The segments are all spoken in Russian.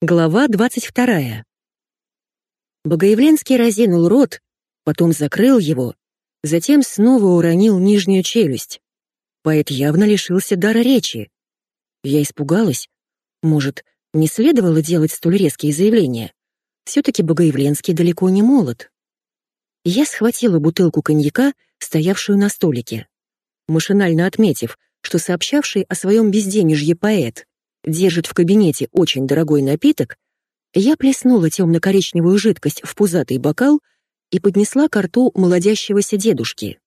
Глава двадцать вторая. Богоявленский разинул рот, потом закрыл его, затем снова уронил нижнюю челюсть. Поэт явно лишился дара речи. Я испугалась. Может, не следовало делать столь резкие заявления? Все-таки Богоявленский далеко не молод. Я схватила бутылку коньяка, стоявшую на столике. Машинально отметив, что сообщавший о своем безденежье поэт держит в кабинете очень дорогой напиток, я плеснула темно-коричневую жидкость в пузатый бокал и поднесла к рту молодящегося дедушки.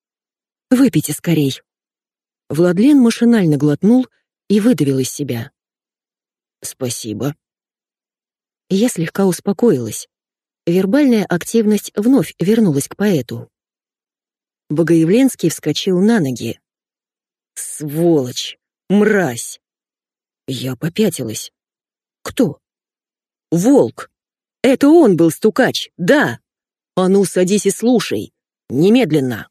«Выпейте скорей». Владлен машинально глотнул и выдавил из себя. «Спасибо». Я слегка успокоилась. Вербальная активность вновь вернулась к поэту. Богоявленский вскочил на ноги. «Сволочь! Мразь! Я попятилась. Кто? Волк. Это он был стукач, да. А ну, садись и слушай. Немедленно.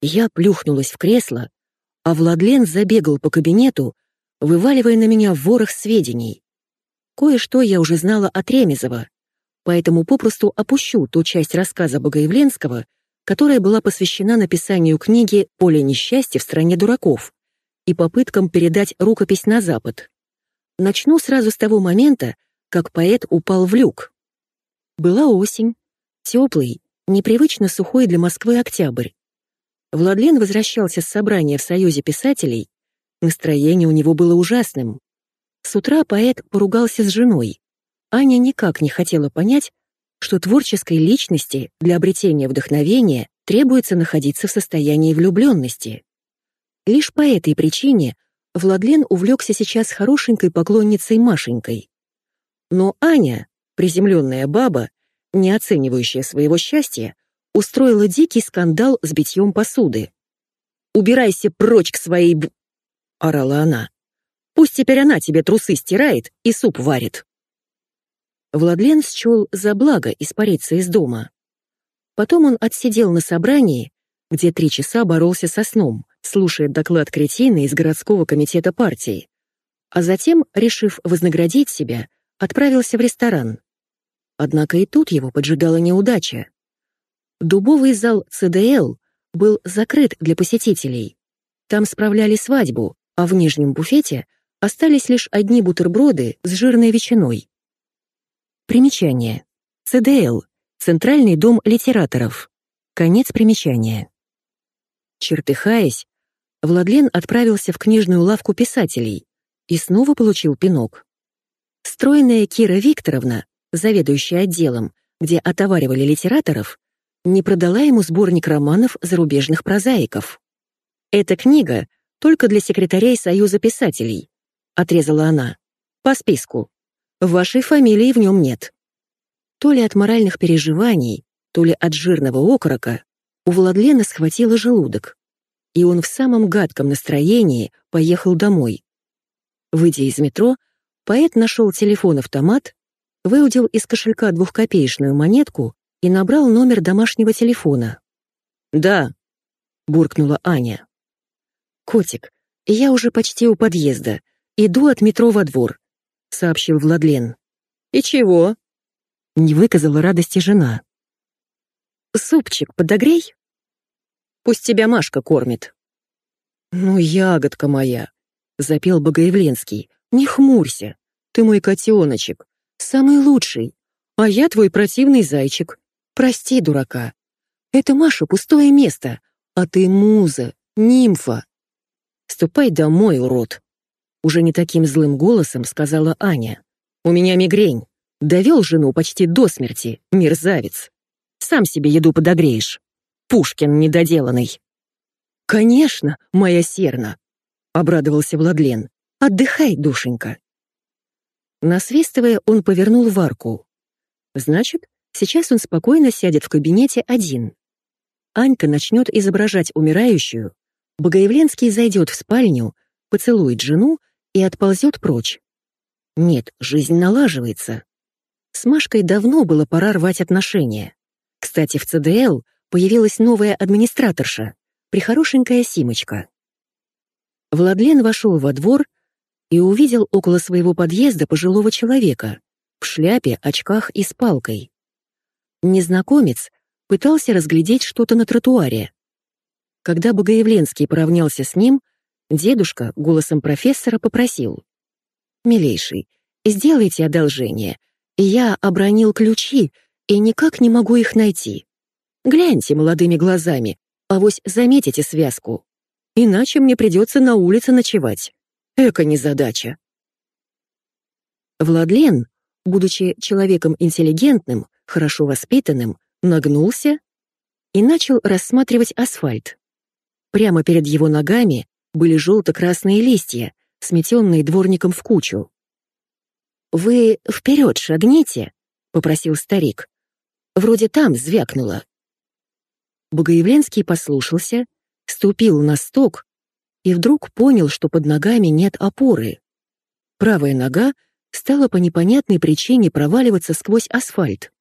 Я плюхнулась в кресло, а Владлен забегал по кабинету, вываливая на меня ворох сведений. Кое-что я уже знала от Ремезова, поэтому попросту опущу ту часть рассказа Богоявленского, которая была посвящена написанию книги «Поле несчастья в стране дураков», и попыткам передать рукопись на Запад. Начну сразу с того момента, как поэт упал в люк. Была осень, теплый, непривычно сухой для Москвы октябрь. Владлен возвращался с собрания в Союзе писателей, настроение у него было ужасным. С утра поэт поругался с женой. Аня никак не хотела понять, что творческой личности для обретения вдохновения требуется находиться в состоянии влюбленности. Лишь по этой причине Владлен увлекся сейчас хорошенькой поклонницей Машенькой. Но Аня, приземленная баба, не оценивающая своего счастья, устроила дикий скандал с битьем посуды. «Убирайся прочь к своей б...» — орала она. «Пусть теперь она тебе трусы стирает и суп варит». Владлен счел за благо испариться из дома. Потом он отсидел на собрании, где три часа боролся со сном, слушая доклад кретина из городского комитета партии, а затем, решив вознаградить себя, отправился в ресторан. Однако и тут его поджидала неудача. Дубовый зал ЦДЛ был закрыт для посетителей. Там справляли свадьбу, а в нижнем буфете остались лишь одни бутерброды с жирной ветчиной. Примечание. ЦДЛ. Центральный дом литераторов. Конец примечания. Чертыхаясь, Владлен отправился в книжную лавку писателей и снова получил пинок. Стройная Кира Викторовна, заведующая отделом, где отоваривали литераторов, не продала ему сборник романов зарубежных прозаиков. «Эта книга только для секретарей Союза писателей», — отрезала она. «По списку. Вашей фамилии в нем нет». То ли от моральных переживаний, то ли от жирного окорока у Владлена схватило желудок, и он в самом гадком настроении поехал домой. Выйдя из метро, поэт нашел телефон-автомат, выудил из кошелька двухкопеечную монетку и набрал номер домашнего телефона. «Да», — буркнула Аня. «Котик, я уже почти у подъезда. Иду от метро во двор», — сообщил Владлен. «И чего?» — не выказала радости жена. «Супчик подогрей?» Пусть тебя Машка кормит». «Ну, ягодка моя», — запел Богоявленский, — «не хмурься. Ты мой котеночек, самый лучший, а я твой противный зайчик. Прости, дурака. Это Маша пустое место, а ты муза, нимфа. Ступай домой, урод». Уже не таким злым голосом сказала Аня. «У меня мигрень. Довел жену почти до смерти, мерзавец. Сам себе еду подогреешь». Пушкин недоделанный. «Конечно, моя серна!» — обрадовался Владлен. «Отдыхай, душенька!» Насвистывая, он повернул в арку. «Значит, сейчас он спокойно сядет в кабинете один. Анька начнет изображать умирающую, Богоявленский зайдет в спальню, поцелует жену и отползет прочь. Нет, жизнь налаживается. С Машкой давно было пора рвать отношения. Кстати, в ЦДЛ появилась новая администраторша, прихорошенькая Симочка. Владлен вошел во двор, и увидел около своего подъезда пожилого человека в шляпе, очках и с палкой. Незнакомец пытался разглядеть что-то на тротуаре. Когда Богоявленский поравнялся с ним, дедушка голосом профессора попросил. «Милейший, сделайте одолжение. Я обронил ключи и никак не могу их найти. Гляньте молодыми глазами, авось заметите связку. Иначе мне придется на улице ночевать. Эка незадача». Владлен, будучи человеком интеллигентным, хорошо воспитанным, нагнулся и начал рассматривать асфальт. Прямо перед его ногами были желто-красные листья, сметенные дворником в кучу. «Вы вперед шагните», — попросил старик. «Вроде там звякнуло». Богоявленский послушался, ступил на сток и вдруг понял, что под ногами нет опоры. Правая нога стала по непонятной причине проваливаться сквозь асфальт.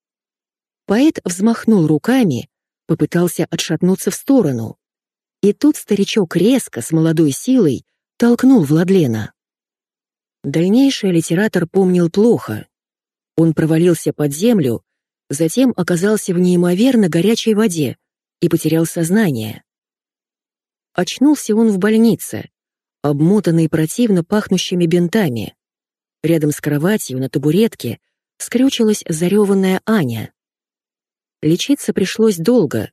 Поэт взмахнул руками, попытался отшатнуться в сторону. И тут старичок резко, с молодой силой, толкнул Владлена. Дальнейшее литератор помнил плохо. Он провалился под землю, затем оказался в неимоверно горячей воде и потерял сознание. Очнулся он в больнице, обмотанный противно пахнущими бинтами. Рядом с кроватью на табуретке скрючилась зареванная Аня. Лечиться пришлось долго,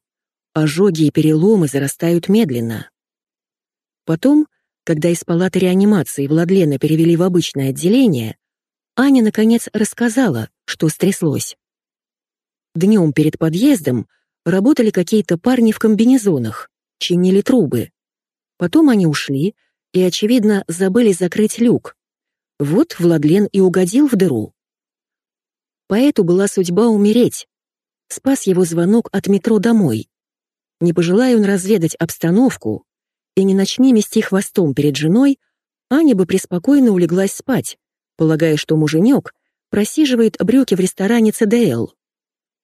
ожоги и переломы зарастают медленно. Потом, когда из палаты реанимации Владлена перевели в обычное отделение, Аня, наконец, рассказала, что стряслось. Днем перед подъездом работали какие-то парни в комбинезонах, чинили трубы. Потом они ушли и, очевидно, забыли закрыть люк. Вот Владлен и угодил в дыру. Поэту была судьба умереть, спас его звонок от метро домой. Не пожелая он разведать обстановку и не начни мести хвостом перед женой, Аня бы преспокойно улеглась спать, полагая, что муженек просиживает брюки в ресторане ЦДЛ.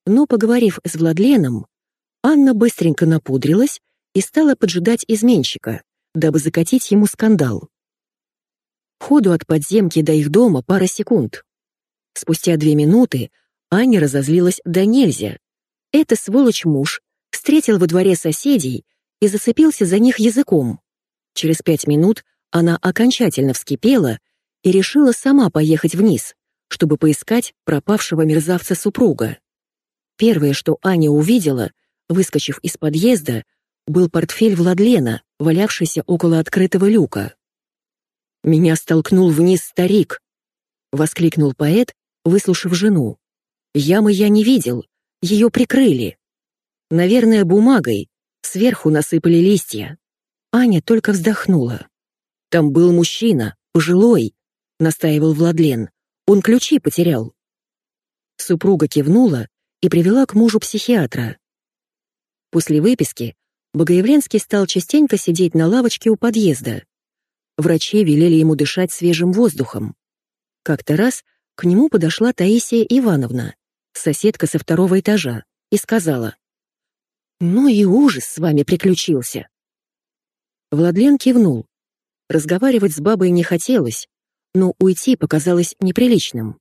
Но, поговорив с Владленом, Анна быстренько напудрилась и стала поджидать изменщика, дабы закатить ему скандал. Ходу от подземки до их дома пара секунд. Спустя две минуты Аня разозлилась до нельзя. Это сволочь-муж встретил во дворе соседей и зацепился за них языком. Через пять минут она окончательно вскипела и решила сама поехать вниз, чтобы поискать пропавшего мерзавца супруга. Первое, что Аня увидела, выскочив из подъезда, был портфель Владлена, валявшийся около открытого люка. «Меня столкнул вниз старик», — воскликнул поэт, выслушав жену. Ямы я не видел, ее прикрыли. Наверное, бумагой, сверху насыпали листья. Аня только вздохнула. Там был мужчина, пожилой, настаивал Владлен. Он ключи потерял. Супруга кивнула и привела к мужу психиатра. После выписки Богоявленский стал частенько сидеть на лавочке у подъезда. Врачи велели ему дышать свежим воздухом. Как-то раз к нему подошла Таисия Ивановна соседка со второго этажа, и сказала, «Ну и ужас с вами приключился». Владлен кивнул. Разговаривать с бабой не хотелось, но уйти показалось неприличным.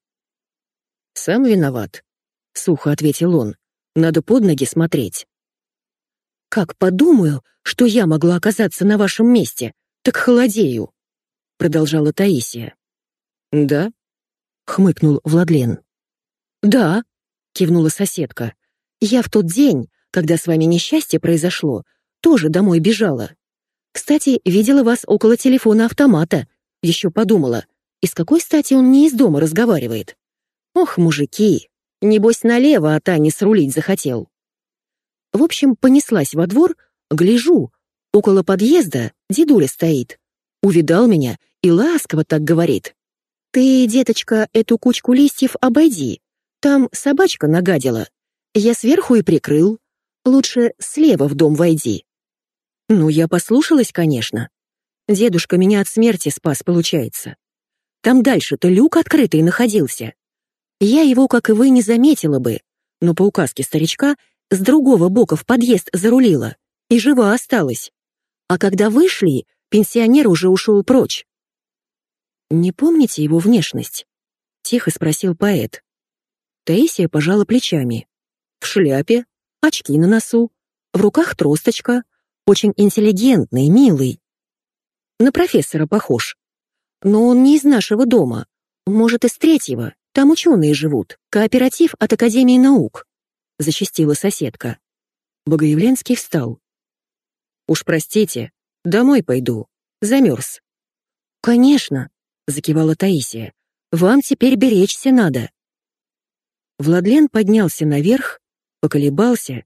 «Сам виноват», — сухо ответил он. «Надо под ноги смотреть». «Как подумаю, что я могла оказаться на вашем месте, так холодею», — продолжала Таисия. «Да?» — хмыкнул Владлен. «Да», — кивнула соседка. «Я в тот день, когда с вами несчастье произошло, тоже домой бежала. Кстати, видела вас около телефона-автомата. Еще подумала, из какой стати он не из дома разговаривает? Ох, мужики, небось налево от Ани срулить захотел». В общем, понеслась во двор, гляжу, около подъезда дедуля стоит. Увидал меня и ласково так говорит. «Ты, деточка, эту кучку листьев обойди, там собачка нагадила. Я сверху и прикрыл. Лучше слева в дом войди. Ну, я послушалась, конечно. Дедушка меня от смерти спас, получается. Там дальше-то люк открытый находился. Я его, как и вы, не заметила бы, но по указке старичка с другого бока в подъезд зарулила и жива осталась. А когда вышли, пенсионер уже ушел прочь. «Не помните его внешность?» — тихо спросил поэт. Таисия пожала плечами. В шляпе, очки на носу, в руках тросточка, очень интеллигентный, милый. На профессора похож. Но он не из нашего дома. Может, из третьего. Там ученые живут. Кооператив от Академии наук. Зачастила соседка. Богоявленский встал. «Уж простите, домой пойду. Замерз». «Конечно», — закивала Таисия. «Вам теперь беречься надо». Владлен поднялся наверх, поколебался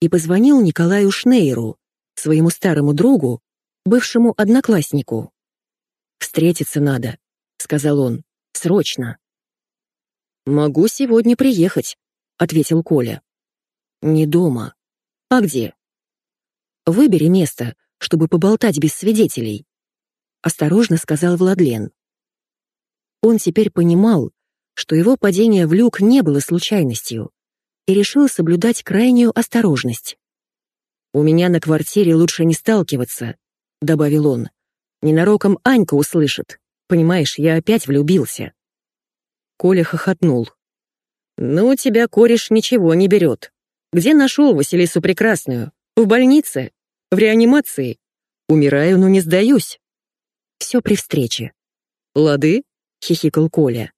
и позвонил Николаю Шнейру, своему старому другу, бывшему однокласснику. «Встретиться надо», — сказал он, — «срочно». «Могу сегодня приехать», — ответил Коля. «Не дома. А где?» «Выбери место, чтобы поболтать без свидетелей», — осторожно сказал Владлен. Он теперь понимал, что его падение в люк не было случайностью, и решил соблюдать крайнюю осторожность. «У меня на квартире лучше не сталкиваться», — добавил он. «Ненароком Анька услышит. Понимаешь, я опять влюбился». Коля хохотнул. «Ну, тебя кореш ничего не берет. Где нашел Василису Прекрасную? В больнице? В реанимации? Умираю, но не сдаюсь». «Все при встрече». «Лады?» — хихикал Коля.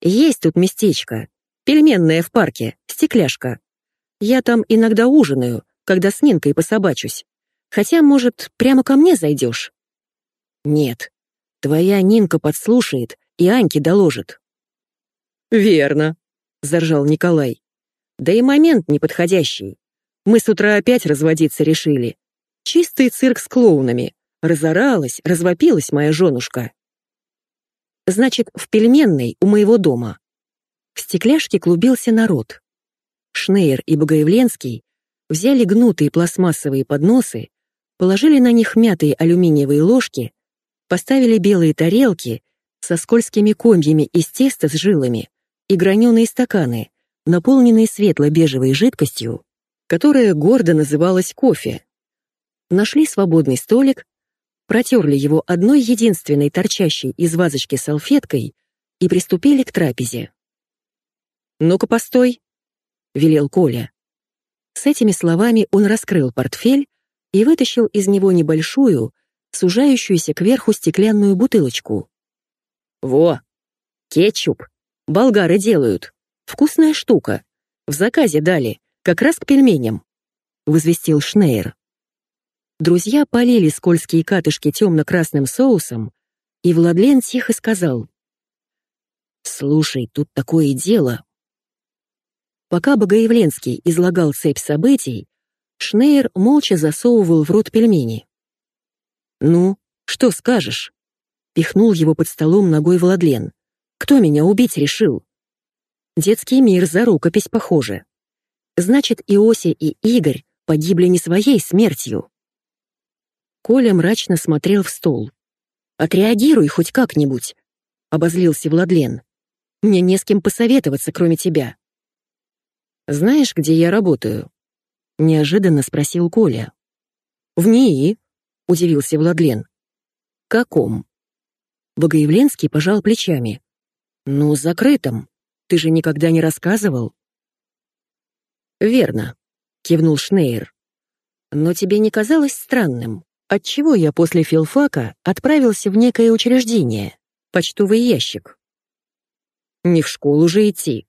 «Есть тут местечко. Пельменное в парке, стекляшка. Я там иногда ужинаю, когда с Нинкой пособачусь. Хотя, может, прямо ко мне зайдешь? Нет. Твоя Нинка подслушает и Аньке доложит. Верно, заржал Николай. Да и момент неподходящий. Мы с утра опять разводиться решили. Чистый цирк с клоунами. Разоралась, развопилась моя женушка. Значит, в пельменной у моего дома. В стекляшке клубился народ. Шнейр и Богоявленский взяли гнутые пластмассовые подносы, положили на них мятые алюминиевые ложки, поставили белые тарелки со скользкими комьями из теста с жилами и граненые стаканы, наполненные светло-бежевой жидкостью, которая гордо называлась кофе. Нашли свободный столик, протерли его одной единственной торчащей из вазочки салфеткой и приступили к трапезе. «Ну-ка, постой!» — велел Коля. С этими словами он раскрыл портфель и вытащил из него небольшую, сужающуюся кверху стеклянную бутылочку. «Во! Кетчуп! Болгары делают! Вкусная штука! В заказе дали, как раз к пельменям!» — возвестил Шнейр. Друзья полили скользкие катышки темно-красным соусом, и Владлен тихо сказал. «Слушай, тут такое дело. Пока Богоявленский излагал цепь событий, Шнейер молча засовывал в рот пельмени. «Ну, что скажешь?» Пихнул его под столом ногой Владлен. «Кто меня убить решил?» «Детский мир за рукопись похоже. Значит, Иоси и Игорь погибли не своей смертью». Коля мрачно смотрел в стол. «Отреагируй хоть как-нибудь», — обозлился Владлен. «Мне не с кем посоветоваться, кроме тебя. «Знаешь, где я работаю?» — неожиданно спросил Коля. «В НИИ», — удивился Владлен. «Каком?» Богоявленский пожал плечами. «Ну, закрытом. Ты же никогда не рассказывал?» «Верно», — кивнул Шнейр. «Но тебе не казалось странным, отчего я после филфака отправился в некое учреждение, почтовый ящик?» «Не в школу же идти»,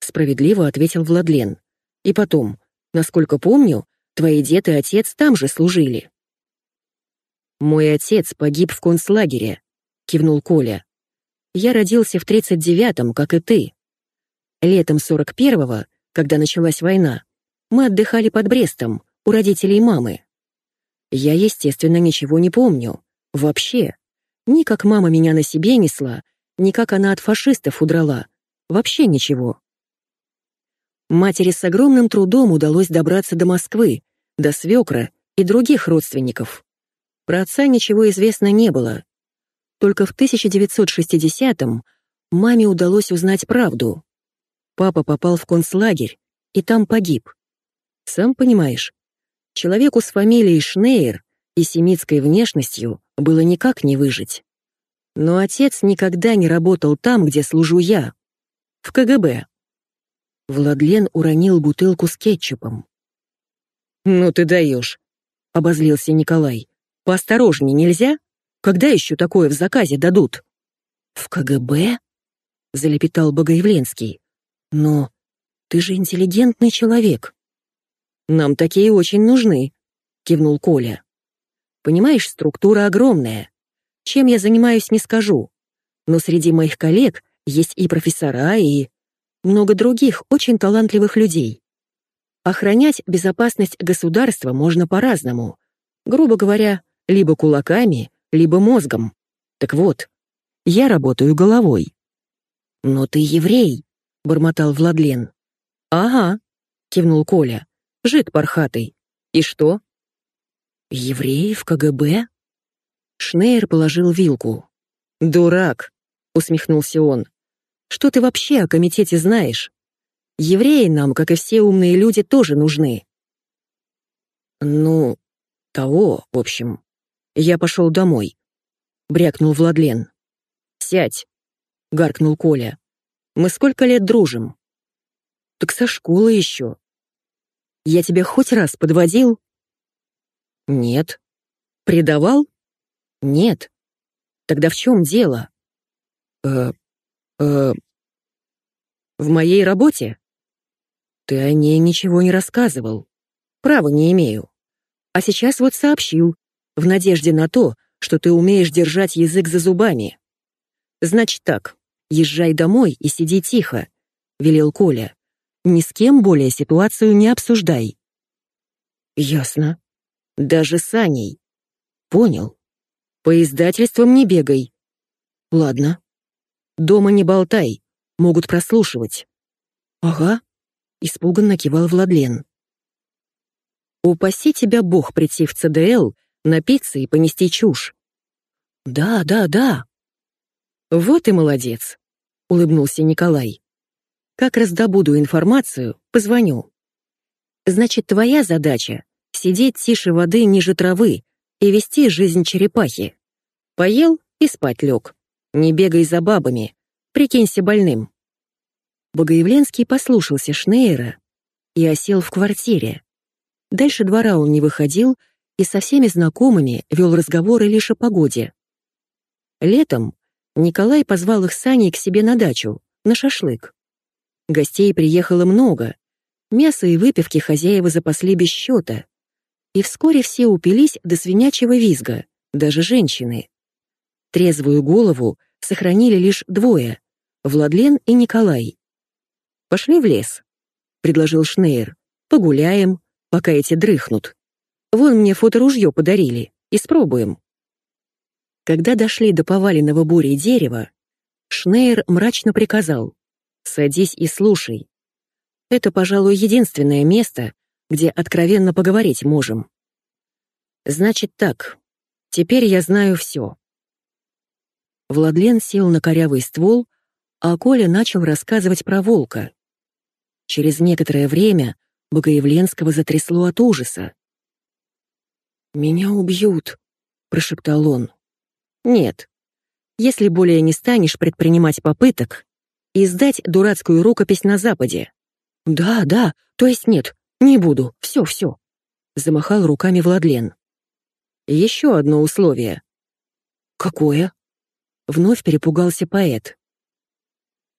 справедливо ответил Владлен. И потом, насколько помню, твои дед и отец там же служили. Мой отец погиб в концлагере, кивнул Коля. Я родился в 39-м, как и ты. Летом 41-го, когда началась война, мы отдыхали под Брестом, у родителей мамы. Я, естественно, ничего не помню. Вообще. Ни как мама меня на себе несла, ни как она от фашистов удрала. Вообще ничего. Матери с огромным трудом удалось добраться до Москвы, до свекра и других родственников. Про отца ничего известно не было. Только в 1960-м маме удалось узнать правду. Папа попал в концлагерь и там погиб. Сам понимаешь, человеку с фамилией Шнейер и семитской внешностью было никак не выжить. Но отец никогда не работал там, где служу я. В КГБ. Владлен уронил бутылку с кетчупом. «Ну ты даешь», — обозлился Николай. «Поосторожнее нельзя? Когда еще такое в заказе дадут?» «В КГБ?» — залепетал Богоявленский. «Но ты же интеллигентный человек». «Нам такие очень нужны», — кивнул Коля. «Понимаешь, структура огромная. Чем я занимаюсь, не скажу. Но среди моих коллег есть и профессора, и много других очень талантливых людей. Охранять безопасность государства можно по-разному. Грубо говоря, либо кулаками, либо мозгом. Так вот, я работаю головой. «Но ты еврей», — бормотал Владлен. «Ага», — кивнул Коля. «Жид пархатый. И что?» «Еврей в КГБ?» Шнейр положил вилку. «Дурак», — усмехнулся он. «Что ты вообще о комитете знаешь? Евреи нам, как и все умные люди, тоже нужны». «Ну, того, в общем. Я пошел домой», — брякнул Владлен. «Сядь», — гаркнул Коля. «Мы сколько лет дружим?» «Так со школы еще». «Я тебя хоть раз подводил?» «Нет». «Предавал?» «Нет». «Тогда в чем дело?» «Э... э...» «В моей работе?» «Ты о ней ничего не рассказывал. Права не имею. А сейчас вот сообщил, в надежде на то, что ты умеешь держать язык за зубами». «Значит так, езжай домой и сиди тихо», — велел Коля. «Ни с кем более ситуацию не обсуждай». «Ясно. Даже с Аней. Понял. По издательствам не бегай. Ладно. Дома не болтай, могут прослушивать». «Ага», — испуганно кивал Владлен. «Упаси тебя Бог прийти в ЦДЛ, напиться и понести чушь». «Да, да, да», «Вот и молодец», — улыбнулся Николай. «Как раздобуду информацию, позвоню». «Значит, твоя задача — сидеть тише воды ниже травы и вести жизнь черепахи. Поел и спать лег. Не бегай за бабами, прикинься больным». Богоявленский послушался Шнейера и осел в квартире. Дальше двора он не выходил и со всеми знакомыми вел разговоры лишь о погоде. Летом Николай позвал их с Аней к себе на дачу, на шашлык. Гостей приехало много. Мясо и выпивки хозяева запасли без счета. И вскоре все упились до свинячьего визга, даже женщины. Трезвую голову сохранили лишь двое — Владлен и Николай. «Пошли в лес», — предложил Шнейр. «Погуляем, пока эти дрыхнут. Вон мне фоторужье подарили, испробуем». Когда дошли до поваленного бурей дерева, Шнейр мрачно приказал «Садись и слушай. Это, пожалуй, единственное место, где откровенно поговорить можем. Значит так, теперь я знаю все». Владлен сел на корявый ствол, а Коля начал рассказывать про волка. Через некоторое время Богоявленского затрясло от ужаса. «Меня убьют», — прошептал он. Нет. Если более не станешь предпринимать попыток, издать дурацкую рукопись на Западе. Да, да, то есть нет, не буду, все, все. Замахал руками Владлен. Еще одно условие. Какое? Вновь перепугался поэт.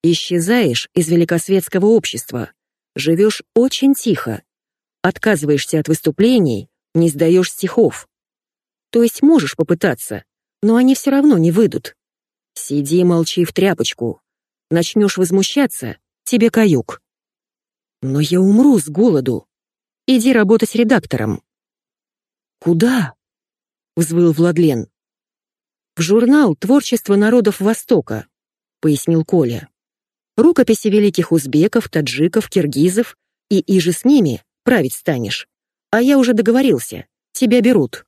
Исчезаешь из великосветского общества, живешь очень тихо, отказываешься от выступлений, не сдаешь стихов. То есть можешь попытаться, но они все равно не выйдут. Сиди молчи в тряпочку. Начнешь возмущаться, тебе каюк. Но я умру с голоду. Иди работать редактором. Куда? Взвыл Владлен. В журнал «Творчество народов Востока», пояснил Коля. Рукописи великих узбеков, таджиков, киргизов, и иже с ними править станешь. А я уже договорился, тебя берут.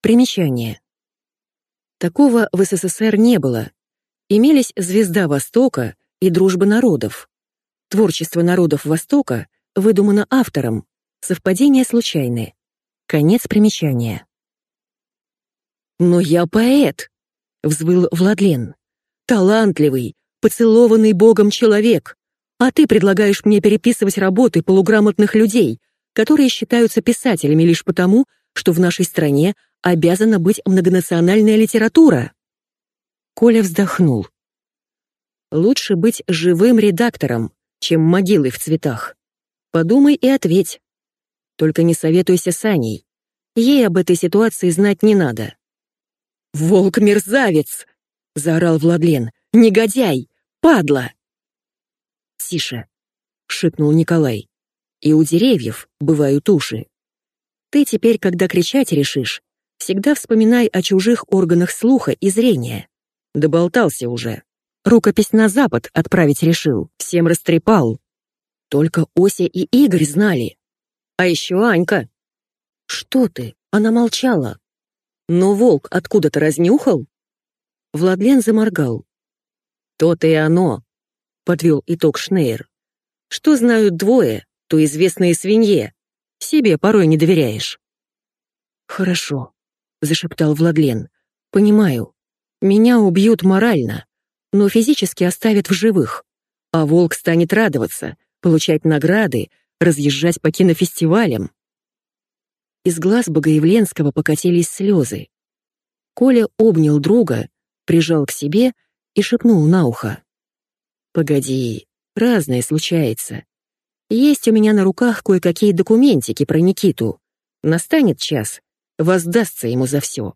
Примечание. Такого в СССР не было. Имелись «Звезда Востока» и «Дружба народов». Творчество народов Востока выдумано автором, совпадения случайны. Конец примечания. «Но я поэт!» — взвыл Владлен. «Талантливый, поцелованный Богом человек, а ты предлагаешь мне переписывать работы полуграмотных людей, которые считаются писателями лишь потому, что в нашей стране обязана быть многонациональная литература». Коля вздохнул. «Лучше быть живым редактором, чем могилой в цветах. Подумай и ответь. Только не советуйся с Аней. Ей об этой ситуации знать не надо». «Волк-мерзавец!» — заорал Владлен. «Негодяй! Падла!» «Тише!» — шикнул Николай. «И у деревьев бывают уши. Ты теперь, когда кричать решишь, всегда вспоминай о чужих органах слуха и зрения. Доболтался уже. Рукопись на запад отправить решил, всем растрепал. Только Ося и Игорь знали. А еще Анька. Что ты? Она молчала. Но волк откуда-то разнюхал? Владлен заморгал. То-то и оно, подвел итог Шнейр. Что знают двое, то известные свинье. Себе порой не доверяешь. Хорошо, зашептал Владлен. Понимаю. Меня убьют морально, но физически оставят в живых. А волк станет радоваться, получать награды, разъезжать по кинофестивалям. Из глаз Богоявленского покатились слезы. Коля обнял друга, прижал к себе и шепнул на ухо. «Погоди, разное случается. Есть у меня на руках кое-какие документики про Никиту. Настанет час, воздастся ему за все.